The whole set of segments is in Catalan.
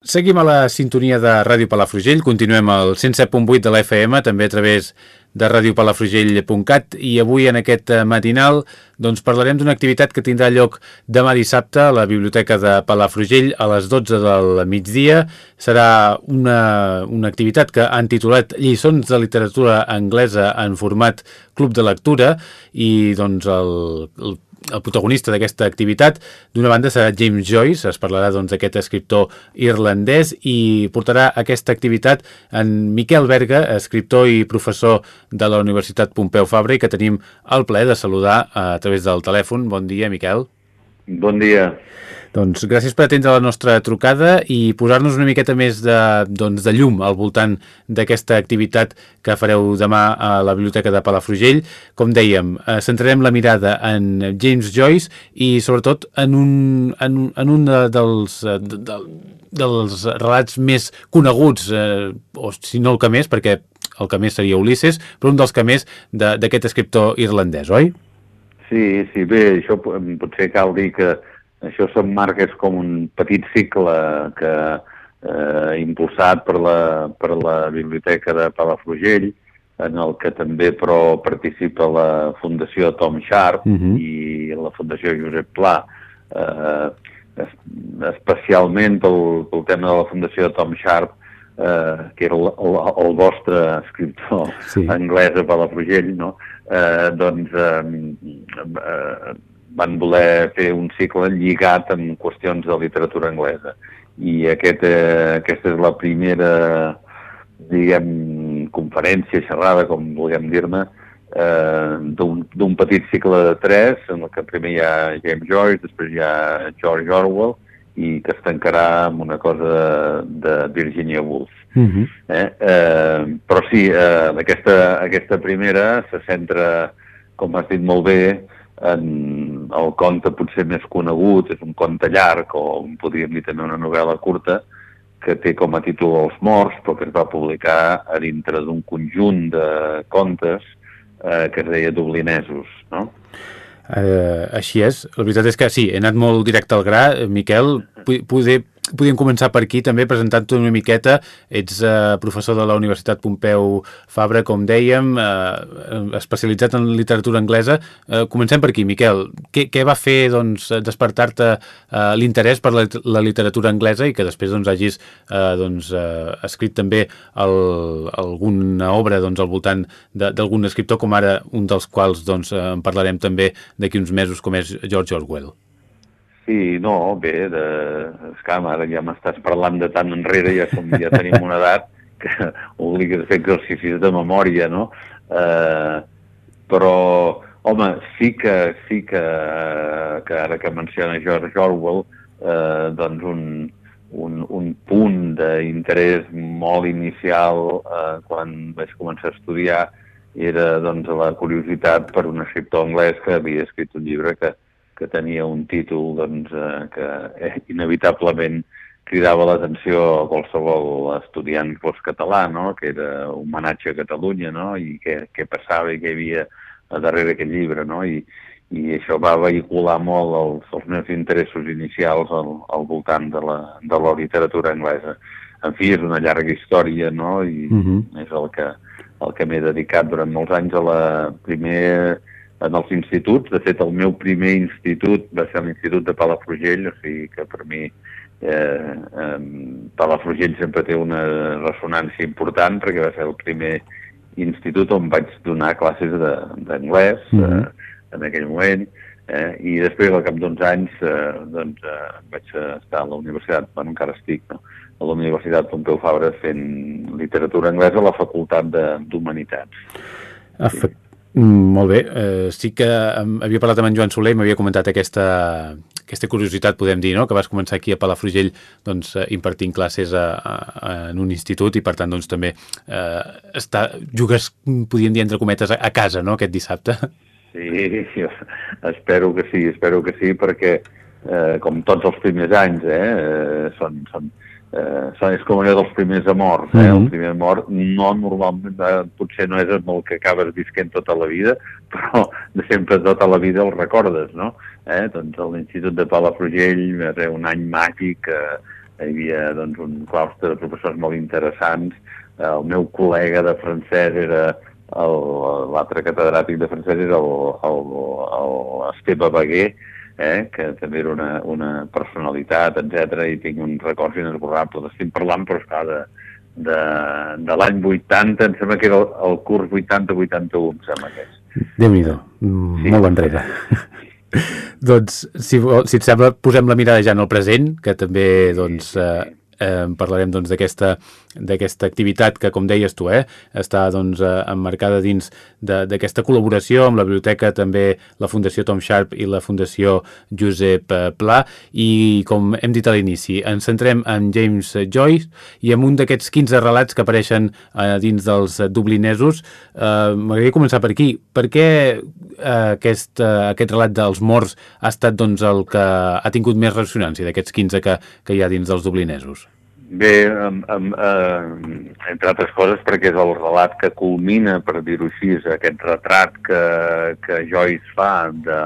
Seguim a la sintonia de Ràdio Palafrugell, continuem al 107.8 de la FM, també a través de radiopalafrugell.cat i avui en aquest matinal doncs parlarem d'una activitat que tindrà lloc demà dissabte a la Biblioteca de Palafrugell a les 12 del migdia. Serà una, una activitat que han titulat Lliçons de literatura anglesa en format club de lectura. I doncs el, el el protagonista d'aquesta activitat. D'una banda serà James Joyce, es parlarà doncs, d'aquest doncs, escriptor irlandès i portarà aquesta activitat en Miquel Berga, escriptor i professor de la Universitat Pompeu Fabra i que tenim el plaer de saludar a través del telèfon. Bon dia, Miquel. Bon dia. Doncs gràcies per atendre la nostra trucada i posar-nos una miqueta més de, doncs, de llum al voltant d'aquesta activitat que fareu demà a la Biblioteca de Palafrugell. Com dèiem, eh, centrarem la mirada en James Joyce i sobretot en un, en, en un de, dels, de, de, dels relats més coneguts, eh, o si no el que més, perquè el que més seria Ulisses, però un dels que més d'aquest escriptor irlandès, oi? Sí, sí, bé, això potser cal dir que això s'emmarca com un petit cicle que eh, impulsat per la, per la Biblioteca de Palafrugell, en el que també però participa la Fundació Tom Sharp uh -huh. i la Fundació Josep Pla, eh, especialment pel, pel tema de la Fundació Tom Sharp, eh, que era el, el, el vostre escriptor sí. anglès a Palafrugell, no? eh, doncs eh, eh, van voler fer un cicle lligat amb qüestions de literatura anglesa. I aquest, eh, aquesta és la primera, diguem, conferència, xerrada, com vulguem dir-ne, eh, d'un petit cicle de tres, en el que primer hi ha James Joyce, després hi ha George Orwell, i que es tancarà amb una cosa de, Virginia Woolf. Uh mhm. -huh. eh? Eh, però sí, eh, aquesta, aquesta primera se centra, com has dit molt bé, en el conte potser més conegut, és un conte llarg, o podríem dir també una novel·la curta, que té com a títol Els morts, però que es va publicar a dintre d'un conjunt de contes eh, que es deia Dublinesos, no? Eh, així és. La veritat és que sí, he anat molt directe al gra. Miquel, poder podríem començar per aquí també presentant-te una miqueta. Ets eh, professor de la Universitat Pompeu Fabra, com dèiem, eh, especialitzat en literatura anglesa. Eh, comencem per aquí, Miquel. Què, què va fer doncs, despertar-te eh, l'interès per la, la literatura anglesa i que després doncs, hagis eh, doncs, eh, escrit també el, alguna obra doncs, al voltant d'algun escriptor, com ara un dels quals doncs, en parlarem també d'aquí uns mesos, com és George Orwell? Sí, no, bé, de... Esclar, ara ja m'estàs parlant de tant enrere, ja, som, ja tenim una edat que obliga a fer exercicis de memòria, no? Eh, però, home, sí que, sí que, que ara que menciona George Orwell, eh, doncs un, un, un punt d'interès molt inicial eh, quan vaig començar a estudiar era doncs, la curiositat per un escriptor anglès que havia escrit un llibre que, que tenia un títol doncs, eh, que inevitablement cridava l'atenció a qualsevol estudiant postcatalà, no? que era homenatge a Catalunya, no? i què, què passava i què hi havia darrere aquest llibre. No? I, i això va vehicular molt els, els meus interessos inicials al, al voltant de la, de la literatura anglesa. En fi, és una llarga història, no? I uh mhm. -huh. és el que, el que m'he dedicat durant molts anys a la primer en els instituts. De fet, el meu primer institut va ser l'Institut de Palafrugell, o sigui que per mi eh, eh, Palafrugell sempre té una ressonància important perquè va ser el primer institut on vaig donar classes d'anglès mm -hmm. eh, en aquell moment eh, i després al cap d'uns anys eh, doncs, eh, vaig estar a la universitat, bueno, encara estic no? a la Universitat Pompeu Fabra fent literatura anglesa a la Facultat d'Humanitats. Efecte. Mm, molt bé, uh, sí que um, havia parlat amb en Joan Soler i m'havia comentat aquesta, aquesta curiositat, podem dir, no? que vas començar aquí a Palafrugell doncs, uh, impartint classes a, a, a, en un institut i per tant doncs, també uh, està, jugues, podríem dir entre cometes, a, a casa no? aquest dissabte. Sí, espero que sí, espero que sí, perquè eh, com tots els primers anys eh, són, són, eh, és com allò dels primers amors, eh? Mm -hmm. El primer amor no normalment, eh, potser no és amb el que acabes visquent tota la vida, però de sempre tota la vida el recordes, no? Eh? Doncs a l'Institut de Palafrugell va ser un any màgic, eh, hi havia doncs, un claustre de professors molt interessants, el meu col·lega de francès era l'altre catedràtic de francès era l'Esteve Baguer, eh, que també era una, una personalitat, etc i tinc un record inesborrable. Estic parlant, però esclar, de, de, de l'any 80, em sembla que era el, el curs 80-81, em sembla que és. Déu-n'hi-do, sí. molt enrere. doncs, si, si et sembla, posem la mirada ja en el present, que també doncs, eh, eh, parlarem doncs, d'aquesta activitat que, com deies tu, eh, està doncs, eh, emmarcada dins d'aquesta col·laboració amb la biblioteca, també la Fundació Tom Sharp i la Fundació Josep eh, Pla, i com hem dit a l'inici, ens centrem en James Joyce i en un d'aquests 15 relats que apareixen eh, dins dels dublinesos. Eh, M'agradaria començar per aquí. Per què eh, aquest, eh, aquest relat dels morts ha estat doncs, el que ha tingut més ressonància d'aquests 15 que, que hi ha dins dels dublinesos? Bé, amb, amb, eh, entre altres coses perquè és el relat que culmina, per dir-ho així, aquest retrat que, que Joyce fa de,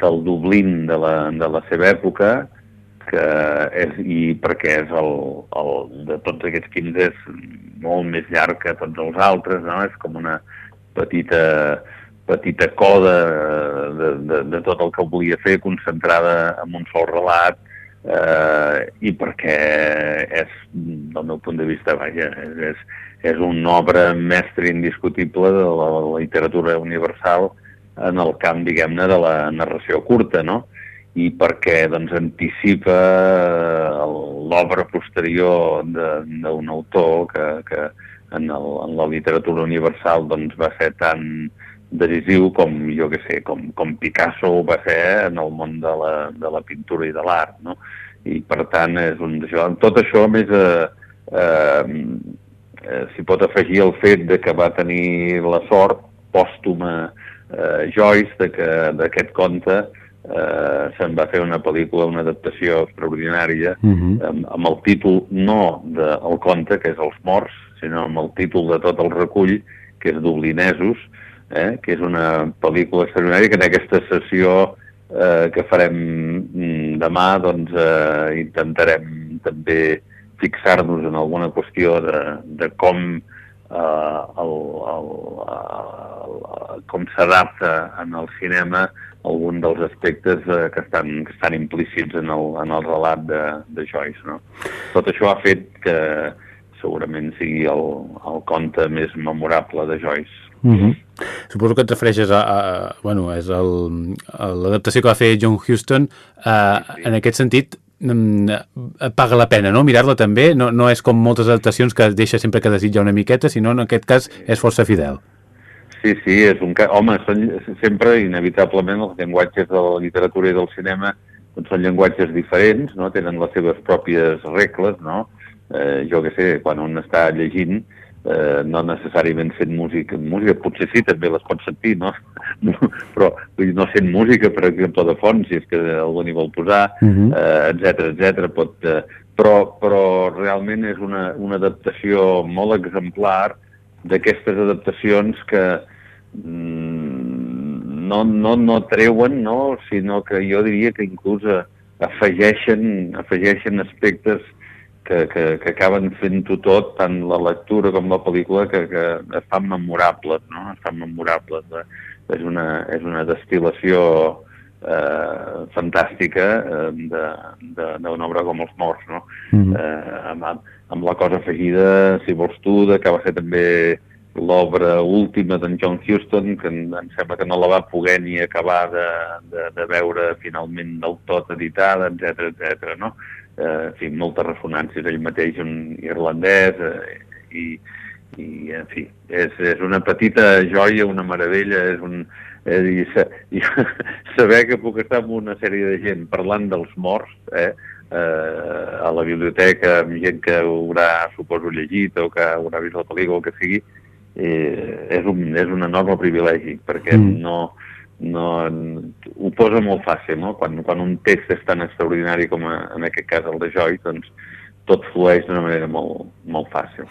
del Dublín de la, de la seva època, que és, i perquè és el, el, de tots aquests 15 és molt més llarg que tots els altres, no? és com una petita, petita coda de, de, de tot el que volia fer concentrada en un sol relat eh, i perquè és, del meu punt de vista, vaja, és, és, és una obra mestre indiscutible de la, la literatura universal en el camp, diguem-ne, de la narració curta, no? i perquè doncs, anticipa eh, l'obra posterior d'un autor que, que en, el, en la literatura universal doncs, va ser tan, decisiu com, jo que sé, com, com Picasso va ser en el món de la, de la pintura i de l'art, no? I per tant, és un d'això. Tot això, a més, eh, eh, eh, s'hi pot afegir el fet de que va tenir la sort pòstuma eh, Joyce de que d'aquest conte eh, se'n va fer una pel·lícula, una adaptació extraordinària, uh mhm. -huh. amb, amb el títol no del de, conte, que és Els morts, sinó amb el títol de tot el recull, que és Dublinesos, eh, que és una pel·lícula extraordinària que en aquesta sessió eh, que farem mm, demà doncs, eh, intentarem també fixar-nos en alguna qüestió de, de com eh, el, el, el, com s'adapta en el cinema algun dels aspectes eh, que, estan, que estan implícits en el, en el relat de, de Joyce. No? Tot això ha fet que segurament sigui el, el conte més memorable de Joyce. Mm -hmm. Suposo que et refereixes a, a, a bueno, és l'adaptació que va fer John Huston uh, sí, sí. en aquest sentit mm, paga la pena no? mirar-la també, no, no és com moltes adaptacions que deixa sempre que desitja una miqueta sinó en aquest cas és força fidel Sí, sí, és un cas... Home, són sempre, inevitablement, els llenguatges de la literatura i del cinema doncs són llenguatges diferents, no? tenen les seves pròpies regles, no? Eh, jo que sé, quan un està llegint, eh, no necessàriament sent música, música potser sí, també les pot sentir, no? però no sent música, per exemple, de fons, si és que algú n'hi vol posar, uh -huh. eh, etc etc. pot... Eh, però, però realment és una, una adaptació molt exemplar d'aquestes adaptacions que mm, no, no, no treuen, no? sinó que jo diria que inclús afegeixen, afegeixen aspectes que, que, que acaben fent-ho tot, tant la lectura com la pel·lícula, que, que es fan memorables, no? Es fan memorables. Eh? És una, és una destil·lació eh, fantàstica eh, d'una obra com Els morts, no? Mm -hmm. eh, amb, amb la cosa afegida, si vols tu, de que va ser també l'obra última d'en John Huston, que em, em sembla que no la va poder ni acabar de, de, de veure finalment del tot editada, etc etc. no? Eh, en fi, moltes ressonàncies, ell mateix un irlandès, eh, i, i, en fi, és, és una petita joia, una meravella, és un, és dir, i, saber que puc estar amb una sèrie de gent parlant dels morts, eh, eh, a la biblioteca, amb gent que haurà, suposo, llegit o que haurà vist la pel·lícula o que sigui, eh, és, un, és un enorme privilegi, perquè mm. no, no, ho posa molt fàcil, no? Quan, quan un text és tan extraordinari com a, en aquest cas el de Joyce, doncs tot flueix d'una manera molt, molt fàcil.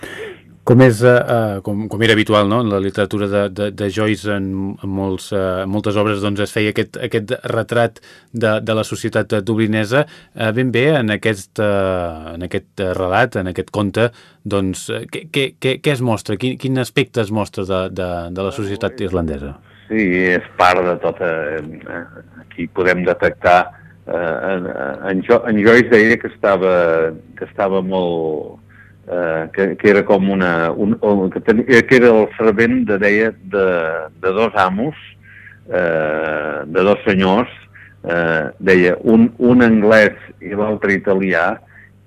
Com, és, uh, com, com era habitual no? en la literatura de, de, de Joyce, en, en, molts, uh, en moltes obres doncs, es feia aquest, aquest retrat de, de la societat dublinesa, uh, ben bé en aquest, uh, en aquest relat, en aquest conte, doncs, què, què, què, què es mostra? Quin, quin aspecte es mostra de, de, de la societat irlandesa? Sí, és part de tota... Aquí podem detectar... Eh, en, jo, en Joyce deia que estava, que estava molt eh, que, que era com una... Un, que, tenia, que era el servent, de, deia, de, de dos amos, eh, de dos senyors, eh, deia, un, un anglès i l'altre italià,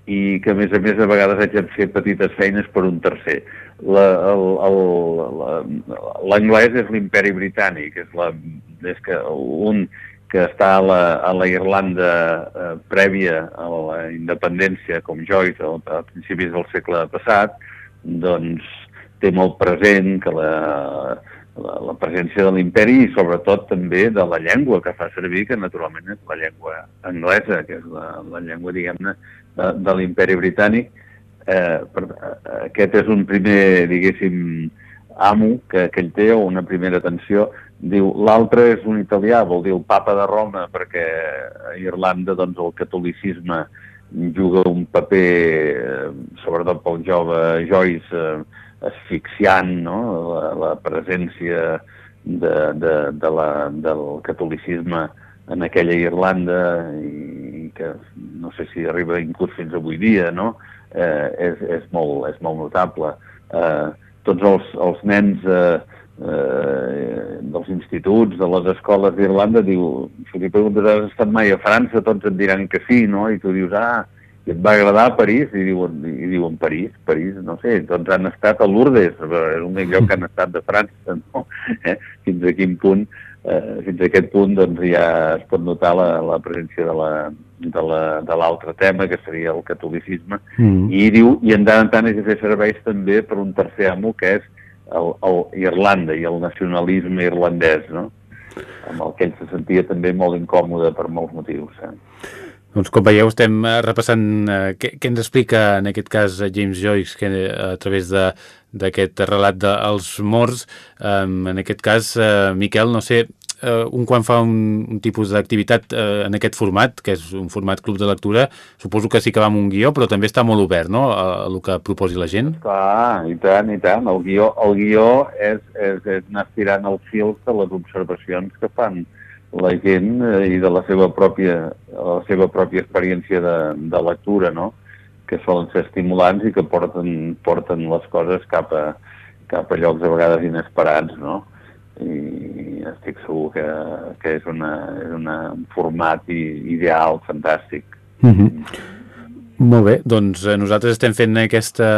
i que a més a més a vegades haig de fer petites feines per un tercer. L'anglès és l'imperi britànic, és, la, és que un, que està a la, a la Irlanda eh, prèvia a la independència, com Joyce, al, a principis del segle passat, doncs té molt present que la, la, la presència de l'imperi i sobretot també de la llengua que fa servir, que naturalment és la llengua anglesa, que és la, la llengua, diguem-ne, de, de l'imperi britànic. Eh, per, eh, aquest és un primer, diguéssim, amo que, que ell té, o una primera atenció, Diu, l'altre és un italià, vol dir el papa de Roma, perquè a Irlanda doncs, el catolicisme juga un paper, eh, sobretot pel jove Joyce, eh, asfixiant, no? la, la presència de, de, de la, del catolicisme en aquella Irlanda i que no sé si arriba inclús fins avui dia, no? Eh, és, és, molt, és molt notable. Eh, tots els, els nens eh, eh, dels instituts, de les escoles d'Irlanda, diu, si li preguntes, has estat mai a França, tots et diran que sí, no? I tu dius, ah, i et va agradar París? I diuen, i diuen París, París, no sé, tots han estat a Lourdes, és l'únic lloc que han estat de França, no? Eh? Fins a quin punt, eh, fins a aquest punt, doncs ja es pot notar la, la presència de la, de l'altre la, tema, que seria el catolicisme, mm. i diu, i en tant en tant és de fer serveis també per un tercer amo, que és el, el Irlanda i el nacionalisme irlandès, no? amb el que ell se sentia també molt incòmode per molts motius. Eh? Doncs com veieu estem eh, repassant eh, què, què ens explica en aquest cas James Joyce que, eh, a través d'aquest relat dels morts. Eh, en aquest cas, eh, Miquel, no sé, eh, un quan fa un, un tipus d'activitat eh, en aquest format, que és un format club de lectura, suposo que sí que va amb un guió, però també està molt obert, no?, a, a el que proposi la gent. Clar, i tant, i tant. El guió, el guió és, és, és anar tirant els fils de les observacions que fan la gent eh, i de la seva pròpia, la seva pròpia experiència de, de lectura, no?, que solen ser estimulants i que porten, porten les coses cap a, cap a llocs a vegades inesperats, no? i estic segur que, que és, una, és una, un format ideal, fantàstic. Mm -hmm. Molt bé, doncs eh, nosaltres estem fent aquesta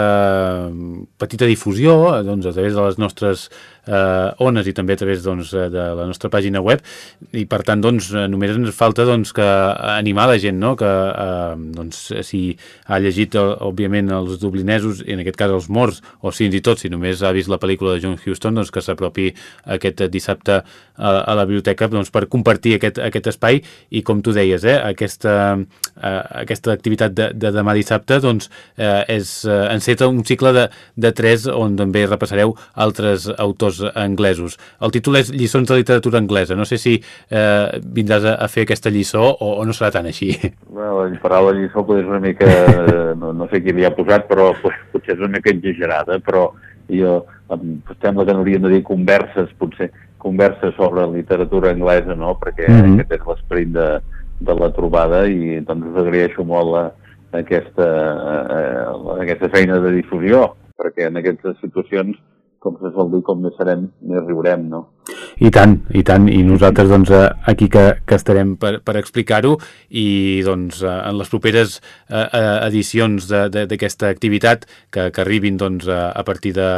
petita difusió doncs, a través de les nostres eh, ones i també a través doncs, eh, de la nostra pàgina web i per tant doncs, eh, només ens falta doncs, que animar la gent no? que eh, doncs, si ha llegit òbviament els dublinesos en aquest cas els morts o fins i tot si només ha vist la pel·lícula de John Huston doncs, que s'apropi aquest dissabte a, a la biblioteca doncs, per compartir aquest, aquest espai i com tu deies eh, aquesta, eh, aquesta activitat de, de demà dissabte doncs, eh, és, eh, enceta un cicle de, de tres on també repassareu altres autors anglesos. El títol és Lliçons de literatura anglesa. No sé si eh, vindràs a, a fer aquesta lliçó o, o no serà tan així. Bueno, la paraula lliçó potser és una mica... No, no sé qui li ha posat, però potser és una mica exagerada, però jo em sembla que n'hauríem de dir converses, potser converses sobre literatura anglesa, no? Perquè mm -hmm. aquest és l'esperit de, de la trobada i doncs us agraeixo molt la, aquesta, eh, aquesta feina de difusió, perquè en aquestes situacions com se sol dir, com més serem, més riurem, no? I tant, i tant, i nosaltres doncs eh, aquí que, que estarem per, per explicar-ho i doncs eh, en les properes eh, edicions d'aquesta activitat que, que arribin doncs a partir de,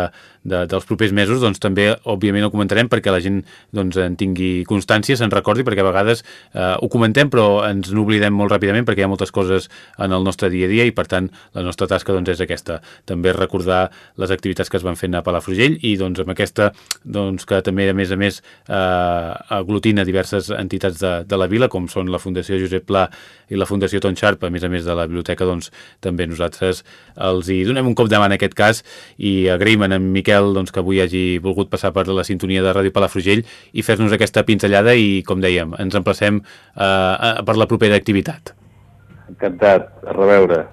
de, dels propers mesos, doncs també, òbviament, ho comentarem perquè la gent doncs, en tingui constància, se'n recordi, perquè a vegades eh, ho comentem però ens n'oblidem molt ràpidament perquè hi ha moltes coses en el nostre dia a dia i, per tant, la nostra tasca doncs, és aquesta, també recordar les activitats que es van fent a Palafrugell i doncs amb aquesta, doncs, que també, a més a més, eh, aglutina diverses entitats de, de la vila, com són la Fundació Josep Pla i la Fundació Ton Sharp, a més a més de la biblioteca, doncs també nosaltres els hi donem un cop de mà en aquest cas i agraïm en Miquel doncs, que avui hagi volgut passar per la sintonia de Ràdio Palafrugell i fer-nos aquesta pinzellada i, com dèiem, ens emplacem eh, per la propera activitat. Encantat, a reveure.